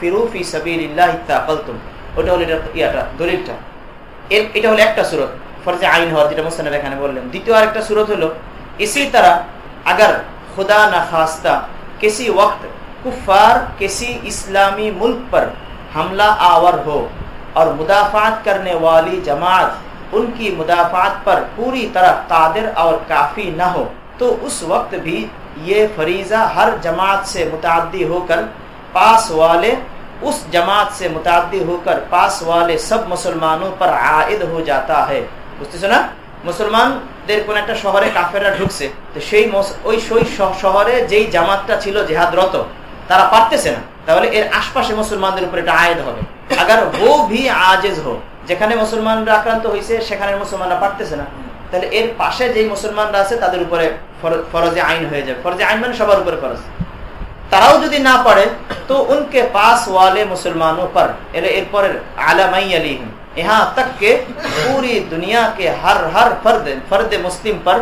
ফিরু ফি সাবিলিল্লাহ তাকালতুম। ওটা হলো এটা ইয়াটা, দলিলটা। এর, এটা হলো একটা সুরত, ফরজে আইন হওয়ার যেটা মোস্তানের এখানে বললেন। দ্বিতীয় আরেকটা সুরত হলো, ইসি তারা, আগার খুদা না খাস্তা, কেসি ওয়াক্ত कुफार किसी इस्लामी मुल्क पर हमला आवर हो और मुदाफात करने वाली जमात उनकी मुदाफात पर पूरी तरह कादिर और काफ़ी न हो तो उस वक्त भी ये फरीज़ा हर जमात से मुतदी होकर पास वाले उस जमात से मुतदी होकर पास वाले सब मुसलमानों पर आयद हो जाता है বুঝতেছ না মুসলমানদের কোন একটা শহরে কাফেররা ঢুকছে তো সেই ওই সেই শহরে যেই জামাতটা ছিল জেহাদরত তারা পারতেছে না তাহলে এর আশপাশে মুসলমানদের উপর এটা আয়েদ হবে আগার ও ভি আজেজ হোক যেখানে মুসলমানরা আক্রান্ত হয়েছে সেখানে মুসলমানরা পারতেছে না তাহলে এর পাশে যেই মুসলমানরা আছে তাদের উপরে ফরজে আইন হয়ে যাবে ফরজে আইন মানে সবার উপরে ফরজ তারাও যদি না পারে তো উনকে পাস ওয়ালে মুসলমানों पर এরপরের আলামাই আলিহিম यहाँ तक के पूरी दुनिया के हर हर फर्द फर्द मुस्लिम पर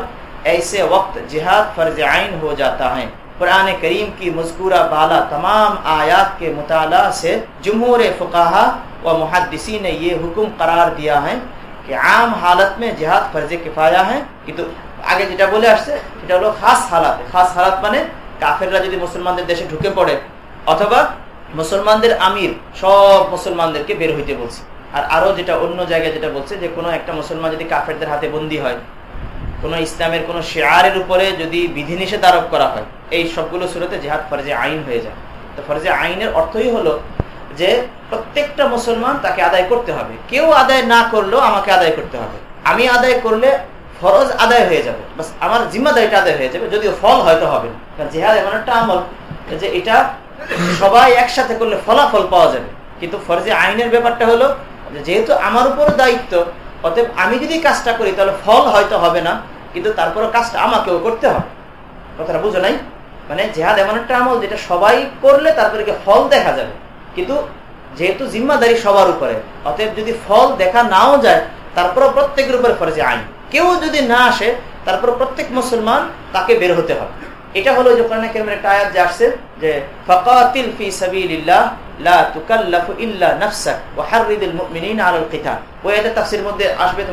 ऐसे वक्त जिहाद फर्ज आइन हो जाता है कुरान करीम की मजकूरा बाला तमाम आयात के मुताला से जमहूर फ़ुकाहा व मुहदसी ने ये हुक्म करार दिया है कि आम हालत में जिहाद फर्ज किफाया है কিন্তু আগে যেটা বলে আসছে সেটা হলো খাস হালাত খাস হালাত মানে কাফেররা যদি মুসলমানদের দেশে ঢুকে পড়ে অথবা মুসলমানদের আমির সব মুসলমানদেরকে বের হইতে বলছে আর আরো যেটা অন্য জায়গায় যেটা বলছে যে কোনো একটা মুসলমান যদি কাফেরদের হাতে বন্দী হয় কোনো ইসলামের কোনো শেয়ারের উপরে যদি বিধিনিষেধ আরোপ করা হয়, এই সবগুলো সুরতে জেহাদ ফরজে আইন হয়ে যায়। তো ফরজে আইনের অর্থই হলো যে প্রত্যেকটা মুসলমান তাকে আদায় করতে হবে। কেউ আদায় না করলেও আমাকে আদায় করতে হবে। আমি আদায় করলে ফরজ আদায় হয়ে যাবে। বাস, আমার জিম্মাদারিটা আদায় হয়ে যাবে। যদিও ফল হয়তো হবে না। কারণ জেহাদ এমন একটা আমল যে এটা সবাই একসাথে করলে ফলাফল পাওয়া যাবে। কিন্তু ফরজে আইনের ব্যাপারটা হলো যেহেতু আমার উপর দায়িত্ব, অতএব আমি যদি কাজটা করি তাহলে ফল হয়তো হবে না। কিন্তু তারপরে কাজটা আমাকেও করতে হবে। কথাটা বুঝো নাই? মানে জেহাদ এমন একটা আমল যেটা সবাই করলে তারপরে ফল দেখা যাবে। কিন্তু যেহেতু জিম্মাদারি সবার উপরে, অতএব যদি ফল দেখা নাও যায় তারপরে প্রত্যেকের উপরে ফরজে আইন। কেউ যদি না আসে তারপর প্রত্যেক মুসলমান তাকে বের হতে হবে। এটা হলো যে একটা আসছে যে লা মধ্যে আসবে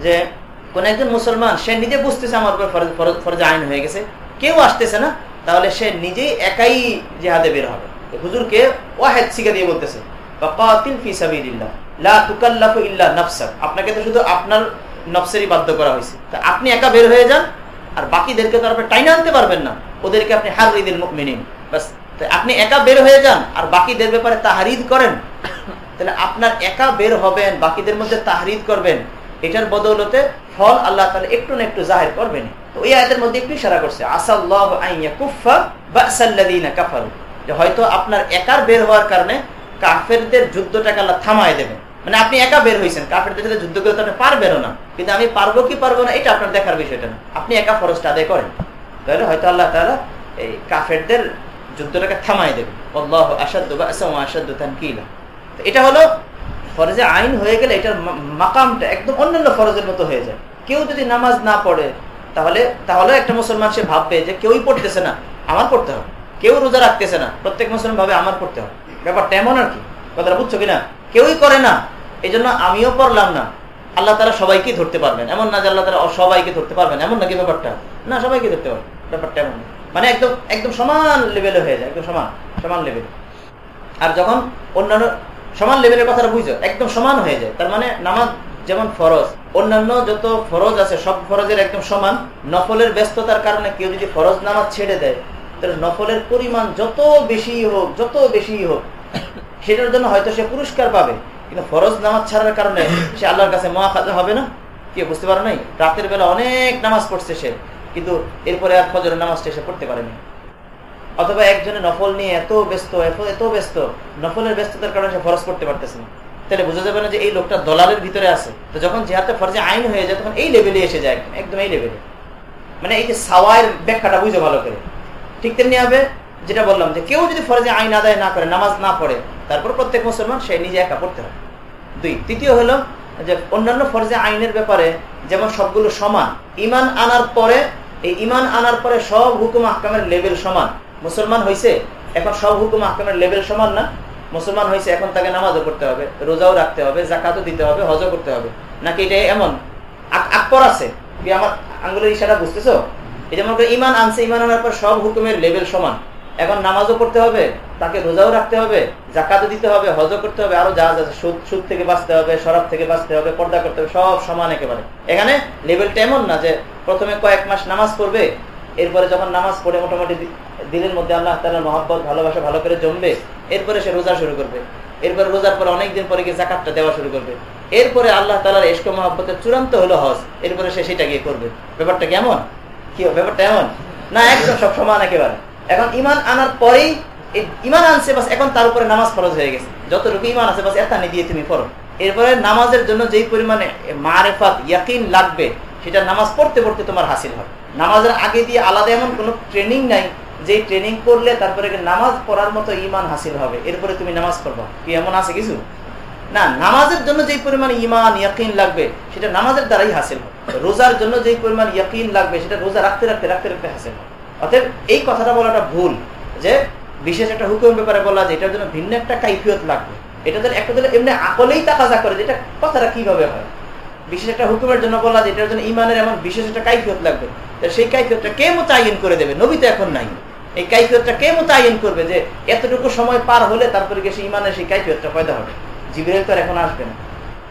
যে কোন একজন মুসলমান, সে নিজে বুঝতেছে আমার উপর ফরজ আইন হয়ে গেছে। কেউ আসতেছে না, তাহলে সে নিজেই একাই জিহাদে বের হবে। হুজুরকে ওয়াহেদ শিখা দিয়ে বলতেছে আপনাকে তো শুধু আপনার নফসেরই বাধ্য করা হয়েছে। তা আপনি একা বের হয়ে যান, আর বাকিদেরকে তো আপনি টাইনে আনতে পারবেন না। ওদেরকে আপনি হার ঈদের মিনিম বাস আপনি একা বের হয়ে যান, আর বাকিদের ব্যাপারে তাহারিদ করেন। তাহলে আপনার একা বের হবেন, বাকিদের মধ্যে তাহারিদ করবেন। এটার বদৌলতে ফল আল্লাহ তাহলে একটু না একটু জাহের করবেন ওই আয়তের মধ্যে একটু ইশারা করছে, আসাল্লাহ যে হয়তো আপনার একার বের হওয়ার কারণে কাফেরদের যুদ্ধটাকে আল্লাহ থামায় দেবেন। মানে আপনি একা বের হয়েছেন কাফেরদের সাথে যুদ্ধ করতে আপনি পারবেনও না। কিন্তু আমি পারব কি পারব না, এটা আপনার দেখার বিষয়টা না। আপনি একা ফরজটা আদায় করেন। তাহলে হয়তো আল্লাহ তালা এই কাফেরদের যুদ্ধটাকে থামাই দেবে আল্লাহ আসাদ্দ বা আসাদ্দ তানকিলা। এটা হলো ফরজে আইন হয়ে গেলে এটার মাকামটা একদম অন্যান্য ফরজের মতো হয়ে যায়। কেউ যদি নামাজ না পড়ে, তাহলে তাহলে একটা মুসলমান সে ভাববে যে কেউই পড়তেছে না, আমার পড়তে হবে। কেউ রোজা রাখতেছে না, প্রত্যেক মুসলমান ভাবে আমার পড়তে হবে। ব্যাপারটা এমন আর কি? কথাটা বুঝছ কিনা? কেউই করে না। এই আমিও পড়লাম না। আল্লাহ তারা সবাইকে ধরতে পারবেন। এমন না যে আল্লাহ তারা সবাইকে ধরতে পারবেন। এমন নাকি ব্যাপারটা? না, সবাইকে ধরতে পারবেন। ব্যাপারটা এমন মানে একদম একদম সমান লেভেলে হয়ে যায়। একদম সমান সমান লেভেল আর যখন অন্যান্য সমান লেভেলের কথাটা বুঝো একদম সমান হয়ে যায়। তার মানে নামাজ যেমন ফরজ, অন্যান্য যত ফরজ আছে, সব ফরজের একদম সমান। নফলের ব্যস্ততার কারণে কেউ যদি ফরজ নামাজ ছেড়ে দেয়, তাহলে নফলের পরিমাণ যত বেশি হোক, যত বেশি হোক, সেটার জন্য হয়তো সে পুরস্কার পাবে। কিন্তু ফরজ নামাজ ছাড়ার কারণে সে আল্লাহর কাছে মহাখাজা হবে না? কি, বুঝতে পারো নাই? রাতের বেলা অনেক নামাজ পড়ছে সে। কিন্তু এরপরে আর ফজরের নামাজটা সে পড়তে পারেনি। অথবা একজনে নফল নিয়ে এত ব্যস্ত এত ব্যস্ত, নফলের ব্যস্ততার কারণে সে ফরজ করতে পারতেছে না। তাহলে বোঝা যাবে না যে এই লোকটা দলালের ভিতরে আছে। তো যখন যেহাতে ফরজে আইন হয়ে যায়, তখন এই লেভেলে এসে যায়, একদম এই লেভেলে মানে এই যে সাওয়ার ব্যাখ্যাটা বুঝে ভালো করে। ঠিক তেমনি হবে যেটা বললাম যে কেউ যদি ফরজে আইন আদায় না করে, নামাজ না পড়ে, তারপর প্রত্যেক মুসলমান সে নিজে একা পড়তে হবে দুই। তৃতীয় হলো যে অন্যান্য ফরজে আইনের ব্যাপারে যেমন সবগুলো সমান ইমান আনার পরে, এই ইমান আনার পরে সব হুকুম আহকামের লেভেল সমান। মুসলমান হয়েছে এখন সব হুকুম আহকামের লেভেল সমান না। মুসলমান হয়েছে এখন তাকে নামাজও করতে হবে, রোজাও রাখতে হবে, জাকাতও দিতে হবে, হজও করতে হবে। নাকি এটা এমন? আকবর আছে। কি আমার আঙ্গুলের ইশারা বুঝতেছো? এই যেমন ইমান আনছে ইমান আনার পর সব হুকুমের লেভেল সমান। এখন নামাজও পড়তে হবে, তাকে রোজাও রাখতে হবে, জাকাতও দিতে হবে, হজও করতে হবে, আরও যা যা সুদ সুদ থেকে বাঁচতে হবে, শরাব থেকে বাঁচতে হবে, পর্দা করতে হবে, সব সমান একেবারে। এখানে লেভেলটা এমন না যে প্রথমে কয়েক মাস নামাজ পড়বে, এরপরে যখন নামাজ পড়ে মোটামুটি দিনের মধ্যে আল্লাহ তালার মহাব্বত, ভালোবাসা ভালো করে জমবে, এরপরে সে রোজা শুরু করবে। এরপরে রোজার পরে অনেকদিন পরে গিয়ে জাকাতটা দেওয়া শুরু করবে। এরপরে আল্লাহ তালার এস্ক মহাব্বতের চূড়ান্ত হলো হজ। এরপরে সে সেটা গিয়ে করবে। ব্যাপারটা কেমন? কি ব্যাপারটা এমন? না, একদম সব সমান একেবারে। এখন ইমান আনার পরেই ইমান আনছে, বাস এখন তার উপরে নামাজ ফরজ হয়ে গেছে। যতটুকু ইমান আছে, বাস এতানি দিয়ে তুমি পড়ো। এরপরে নামাজের জন্য যেই পরিমাণে মারেফাত, ইয়াকিন লাগবে, সেটা নামাজ পড়তে পড়তে তোমার হাসিল হবে নামাজের আগে দিয়ে আলাদা এমন কোনো ট্রেনিং নাই যে ট্রেনিং করলে তারপরে নামাজ পড়ার মতো ইমান হাসিল হবে? এরপরে তুমি নামাজ পড়বা। কি এমন আছে কিছু? না, নামাজের জন্য যেই পরিমাণ ইমান ইয়াকিন লাগবে, সেটা নামাজের দ্বারাই হাসিল হবে। রোজার জন্য যেই পরিমাণ ইয়াকিন লাগবে, সেটা রোজা রাখতে রাখতে রাখতে রাখতে হাসিল হবে। অতএব এই কথাটা বলাটা ভুল, যে বিশেষ একটা হুকুম ব্যাপারে বলা যে এটার জন্য ভিন্ন একটা কাইফিয়ত লাগবে। এটা একটা দিলে এমনি আকলেই তাকাজা করে যে এটা কথাটা কীভাবে হয়? বিশেষ একটা হুকুমের জন্য বলা যে এটার জন্য ইমানের এমন বিশেষ একটা কাইফিয়ত লাগবে। সেই কাইফিয়তটা কে মোতায়ন করে দেবে? নবী তো এখন নাই। এই কাইফিয়তটা কে মোতায়ন করবে যে এতটুকু সময় পার হলে তারপরে গিয়ে সেই ইমানের সেই কাইফিয়তটা পয়দা হবে? জিবিরেল তো এখন আসবে না।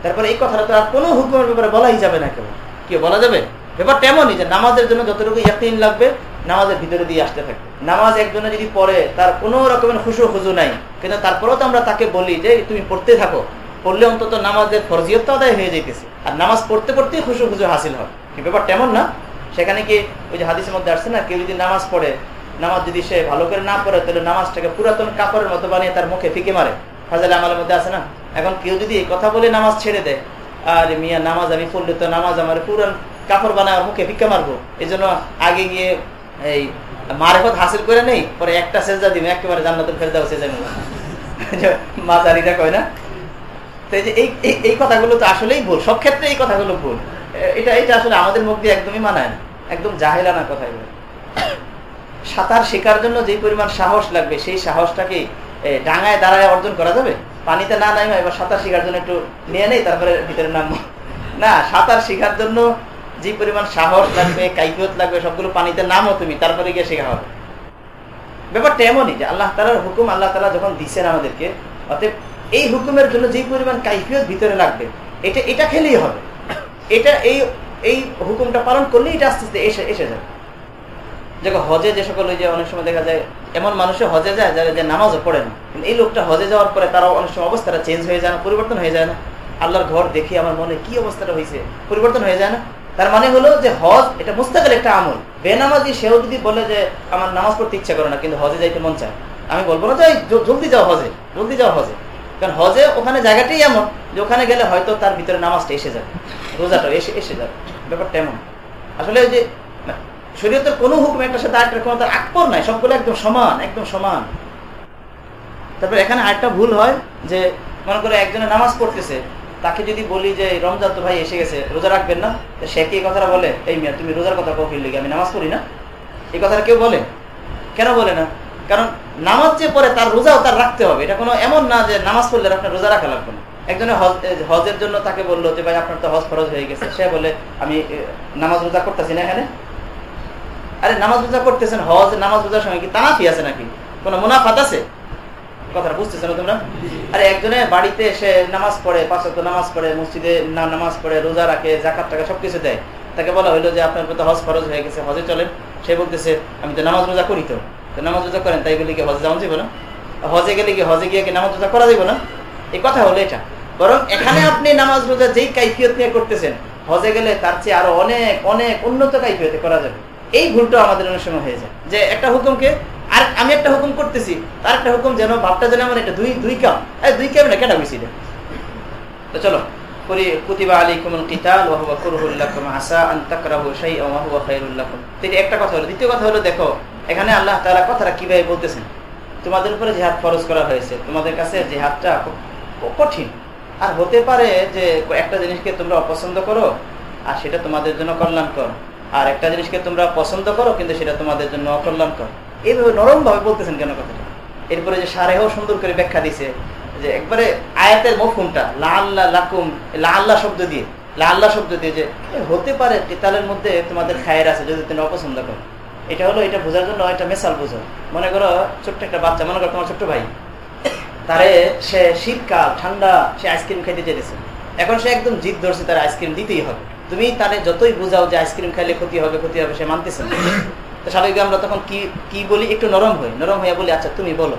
তারপরে এই কথাটা তো আর কোনো হুকুমের ব্যাপারে বলাই যাবে না কেউ। কি বলা যাবে? ব্যাপারটা এমনই যে নামাজের জন্য যতটুকু ইয়াকিন লাগবে, নামাজের ভিতরে দিয়ে আসতে থাকবে। নামাজ একজনে যদি পড়ে, তার কোনো রকমের খুশু খুজু নাই। কিন্তু তারপরেও তো আমরা তাকে বলি যে তুমি পড়তে থাকো। পড়লে অন্তত নামাজের ফরজিয়ত আদায় হয়ে যাইতেছে। আর নামাজ পড়তে পড়তেই খুশু খুশু হাসিল হয়। ব্যাপার তেমন না। সেখানে কি ওই যে হাদিসের মধ্যে আসছে না, কেউ যদি নামাজ পড়ে নামাজ যদি সে ভালো করে না পড়ে, তাহলে নামাজটাকে পুরাতন কাপড়ের মতো বানিয়ে তার মুখে ফিকে মারে। হাজার আমালের মধ্যে আছে না? এখন কেউ যদি এই কথা বলে নামাজ ছেড়ে দেয়, আর মিয়া, নামাজ আমি পড়লে তো নামাজ আমার পুরান কাপড় বানায় মুখে ফিকে মারবো। এই আগে গিয়ে এই মারেফত হাসিল করে নেই, পরে একটা সেজা দিবে, একেবারে জান্নাতের ফেরদাও সেজা নেব মাজারিটা কয় না? তো এই এই কথাগুলো তো আসলেই ভুল, সব ক্ষেত্রে এই কথাগুলো ভুল। এটা এটা আসলে আমাদের মুখ দিয়ে একদমই মানায় না। একদম জাহেলানা কথা এগুলো সাঁতার শেখার জন্য যে পরিমাণ সাহস লাগবে, সেই সাহসটাকে ডাঙায় দাঁড়ায় অর্জন করা যাবে? পানিতে না নামে এবার সাঁতার শেখার জন্য একটু নিয়ে নেই, তারপরে ভিতরে নামবো। না, সাঁতার শেখার জন্য যে পরিমাণ সাহস লাগবে, কাইফিয়ত লাগবে, সবগুলো পানিতে নামো তুমি, তারপরে গিয়ে শেখা হবে। ব্যাপারটা এমনই যে আল্লাহ তালার হুকুম, আল্লাহ তালা যখন দিচ্ছেন আমাদেরকে, অতএব এই হুকুমের জন্য যে পরিমাণ কাইফিয়ত ভিতরে লাগবে, এটা এটা খেলেই হবে। এটা, এই এই হুকুমটা পালন করলেই এটা আস্তে আস্তে এসে এসে যাবে। দেখো হজে যে সকল ওই যে অনেক সময় দেখা যায়, এমন মানুষে হজে যায় যারা যে নামাজও পড়ে না। এই লোকটা হজে যাওয়ার পরে তারা অনেক সময় অবস্থাটা চেঞ্জ হয়ে যায় না, পরিবর্তন হয়ে যায় না। আল্লাহর ঘর দেখি আমার মনে কি অবস্থাটা হয়েছে, পরিবর্তন হয়ে যায় না। তার মানে হলো যে হজ এটা মুস্তাকের একটা আমল। বেনামাজি সেও যদি বলে যে আমার নামাজ পড়তে ইচ্ছা করে না, কিন্তু হজে যাইতে মন চায়, আমি বলব না যে জলদি যাও হজে, জলদি যাও হজে। কারণ হজে ওখানে জায়গাটাই এমন যে ওখানে গেলে হয়তো তার ভিতরে নামাজটা এসে যাবে রোজাটা এসে এসে যাবে, ব্যাপারটা এমন। আসলে ওই যে শরীয়তের কোনো হুকুম একটা সাথে আরেকটা ক্ষমতার আকবর নাই, সবগুলো একদম সমান একদম সমান। তারপর এখানে আরেকটা ভুল হয় যে, মনে করে একজনে নামাজ পড়তেছে, তাকে যদি বলি যে, রমজান তো ভাই এসে গেছে, রোজা রাখবেন না? সে কি কথাটা বলে? এই মিয়া, তুমি রোজার কথা কফিল লিখে আমি নামাজ পড়ি না? এই কথাটা কেউ বলে? কেন বলে না? কারণ নামাজ যে পরে তার রোজাও তার রাখতে হবে। এটা কোনো এমন না যে নামাজ পড়লে আপনার রোজা রাখা লাগবে না। একজনে হজের জন্য তাকে বলল যে, ভাই, আপনার তো হজ ফরজ হয়ে গেছে। সে বলে, আমি নামাজ রোজা করতেছি না এখানে। আরে নামাজ রোজা করতেছেন হজ, নামাজ রোজার সময় কি তানাফি আছে নাকি? কোনো মুনাফাত আছে? কথাটা বুঝতেছো না তোমরা? আরে একজনে বাড়িতে এসে নামাজ পড়ে, পাঁচ নামাজ পড়ে, মসজিদে নামাজ পড়ে, রোজা রাখে জাকাত টাকা সবকিছু দেয়, তাকে বলা হইল যে আপনার প্রতি হজ ফরজ হয়ে গেছে, হজে চলেন। সে বলতেছে, আমি তো নামাজ রোজা করি তো। নামাজ রোজা করেন, তাই বলে কি হজে যাওয়া যাব না? হজে গেলে কি হজে গিয়ে কি নামাজ রোজা করা যাব না? এই কথা হলো এটা। বরং এখানে আপনি নামাজ রোজা যেই কাইফিয়ত নিয়ে করতেছেন, হজে গেলে তার চেয়ে আরও অনেক অনেক উন্নত কাইফিয়তে করা যাবে। এই ভুলটা আমাদের অনেক সময় হয়ে যায়। যে একটা হুকুমকে আর আমি একটা হুকুম করতেছি, তার একটা হুকুম যেন ভাবটা যেন আমার দুই দুই কাম দুই কাম না কেটা বেশি তো চলো একটা কথা হলো। দ্বিতীয় কথা হলো, দেখো, এখানে আল্লাহ কথাটা কীভাবে বলতেছেন? তোমাদের উপরে করা হয়েছে। তোমাদের কাছে কঠিন। আর হতে পারে যে একটা জিনিসকে তোমরা অপছন্দ করো, আর সেটা তোমাদের জন্য কল্যাণকর। আর একটা জিনিসকে তোমরা পছন্দ করো, কিন্তু সেটা তোমাদের জন্য অকল্যাণকর। এইভাবে নরম ভাবে বলতেছেন কেন কথাটা? এরপরে যে সারেহ সুন্দর করে ব্যাখ্যা দিছে যে একবারে আয়াতের মফুমটা লা লাকুম লা শব্দ দিয়ে লা শব্দ দিয়ে, যে হতে পারে কেতালের মধ্যে তোমাদের খায়ের আছে, যদি তুমি অপছন্দ করো। এটা হলো, এটা বোঝার জন্য একটা মেসাল বোঝো। মনে করো, ছোট্ট একটা বাচ্চা, মনে করো তোমার ছোট্ট ভাই, তারে সে শীতকাল, ঠান্ডা, সে আইসক্রিম খাইতে চেয়েছে। এখন সে একদম জিদ ধরছে, তার আইসক্রিম দিতেই হবে। তুমি তারে যতই বুঝাও যে আইসক্রিম খাইলে ক্ষতি হবে ক্ষতি হবে, সে মানতেছে না। তো স্বাভাবিক আমরা তখন কি কি বলি? একটু নরম হই। নরম হইয়া বলি আচ্ছা তুমি বলো,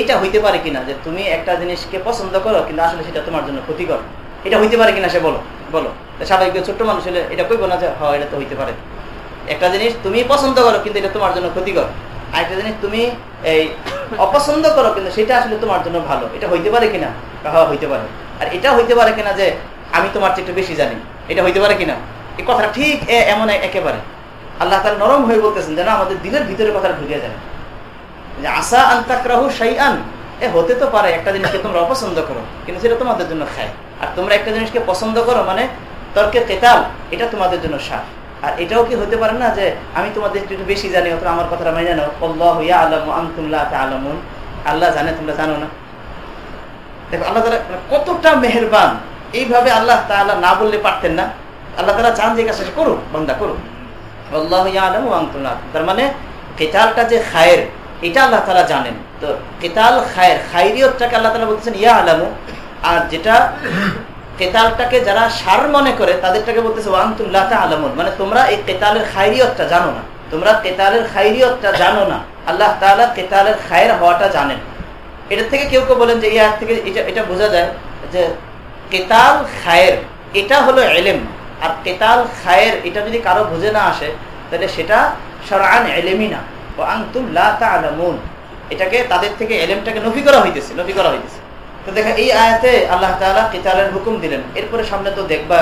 এটা হইতে পারে কিনা যে তুমি একটা জিনিসকে পছন্দ করো কিন্তু আসলে সেটা তোমার জন্য ক্ষতিকর? এটা হইতে পারে কিনা সে বলো বলো। স্বাভাবিক ছোট্ট মানুষ হলে এটা কইবো না যে, হয়, এটা তো হইতে পারে। একটা জিনিস তুমি পছন্দ করো কিন্তু এটা তোমার জন্য ক্ষতিকর। আরেকটা জিনিস তুমি এই অপছন্দ করো কিন্তু সেটা আসলে তোমার জন্য ভালো। এটা হইতে পারে কিনা? হ্যাঁ হইতে পারে। আর এটা হইতে পারে কিনা যে, আমি তোমার চেয়ে একটু বেশি জানি। এটা হইতে পারে কিনা? এই কথাটা ঠিক এমন একেবারে। আল্লাহ তার নরম হয়ে বলতেছেন যেন আমাদের দিলের ভিতরে কথাটা ঢুকে যায়। যে আশা আন্তাকরাহু সাই আন এ হতে তো পারে, একটা জিনিসকে তোমরা অপছন্দ করো, কিন্তু সেটা তোমাদের জন্য খায়। আর তোমরা একটা জিনিসকে পছন্দ করো মানে তর্কে তেতাল, এটা তোমাদের জন্য সার। আর এটাও কি হতে পারে না যে আমি তোমাদের একটু বেশি জানি, অথবা আমার কথাটা মানে জানো আল্লাহ ইয়া আলম আন্তুল্লাহ আলমুন আল্লাহ জানে, তোমরা জানো না। দেখো, আল্লাহ তালা কতটা মেহেরবান। এইভাবে আল্লাহ তাআলা না বললে পারতেন না। আল্লাহ তালা চান যে কাছে করুন বান্দা আন্তুল্লাহ তার মানে কেতালটা যে খায়ের, এটা আল্লাহ তালা জানেন। তো কেতাল খায়ের, খাইরিয়তটাকে আল্লাহ তালা বলতেছেন ইয়া আলামু আর যেটা কেতালটাকে যারা সার মনে করে, তাদেরটাকে বলতেছে ওয়ান্তুল্লাহ আলমুন মানে তোমরা এই কেতালের খাইরিয়তটা জানো না। তোমরা কেতালের খাইরিয়তটা জানো না। আল্লাহ তাআলা কেতালের খায়ের হওয়াটা জানেন। এটার থেকে কেউ কেউ বলেন যে আয়াত থেকে এটা এটা বোঝা যায় যে কেতাল খায়ের, এটা হলো এলেম। আর কেতাল খায়ের, এটা যদি কারও বুঝে না আসে, তাহলে সেটা সরান এলেমই না। ও আংতুম লা তাআলামুন। এটাকে তাদের থেকে এলেমটাকে নফি করা হইতেছে, নফি করা হইতেছে। তো দেখা, এই আয়াতে আল্লাহ তালা কেতালের হুকুম দিলেন। এরপরে সামনে তো দেখবা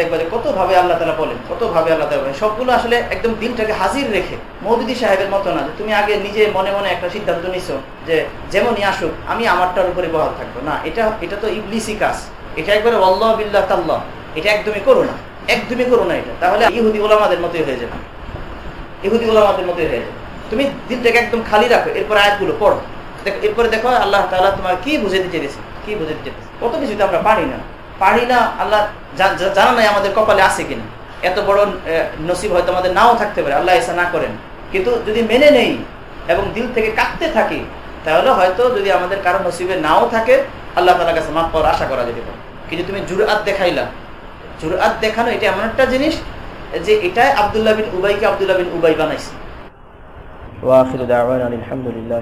দেখবা যে কত ভাবে আল্লাহ তালা বলেন কত ভাবে আল্লাহ তালা বলেন। সবগুলো আসলে একদম দিলটাকে হাজির রেখে। মৌদুদি সাহেবের মতো না, যে তুমি আগে নিজে মনে মনে একটা সিদ্ধান্ত নিছো যে যেমনই আসুক, আমি আমারটার উপরে বহাল থাকব। না, এটা এটা তো ইবলিসি কাজ। এটা একবারে অল্লাহ বিল্লাহ তাল্লাহ এটা একদমই করো না। একদমই করো না এটা। তাহলে ইহুদি ওলামাদের মতোই হয়ে যাবে। ইহুদি ওলামাদের মতোই হয়ে যাবে। তুমি দিলটাকে একদম খালি রাখো। এরপর আয়াতগুলো পড়ো। দেখো, এরপরে দেখো আল্লাহ তালা তোমার কি বুঝাতে চেয়েছে কি বুঝে চেয়েছে কত কিছু তো আমরা পারি না। পারি না, আল্লাহ জানা নাই আমাদের কপালে আছে কিনা। এত বড় নসিব হয়তো আমাদের নাও থাকতে পারে, আল্লাহ এসা না করেন। কিন্তু যদি মেনে নেই এবং দিল থেকে কাঁদতে থাকি, তাহলে হয়তো যদি আমাদের কারও নসিবে নাও থাকে, আল্লাহ তালার কাছে মাফ পাওয়ার আশা করা যেতে পারে। কিন্তু তুমি জুরআত দেখাইলা। জুরআত দেখানো এটা এমন একটা জিনিস যে এটাই আব্দুল্লাহ বিন উবাইকে আব্দুল্লাহ বিন উবাই বানাইছে। আলহামদুলিল্লাহ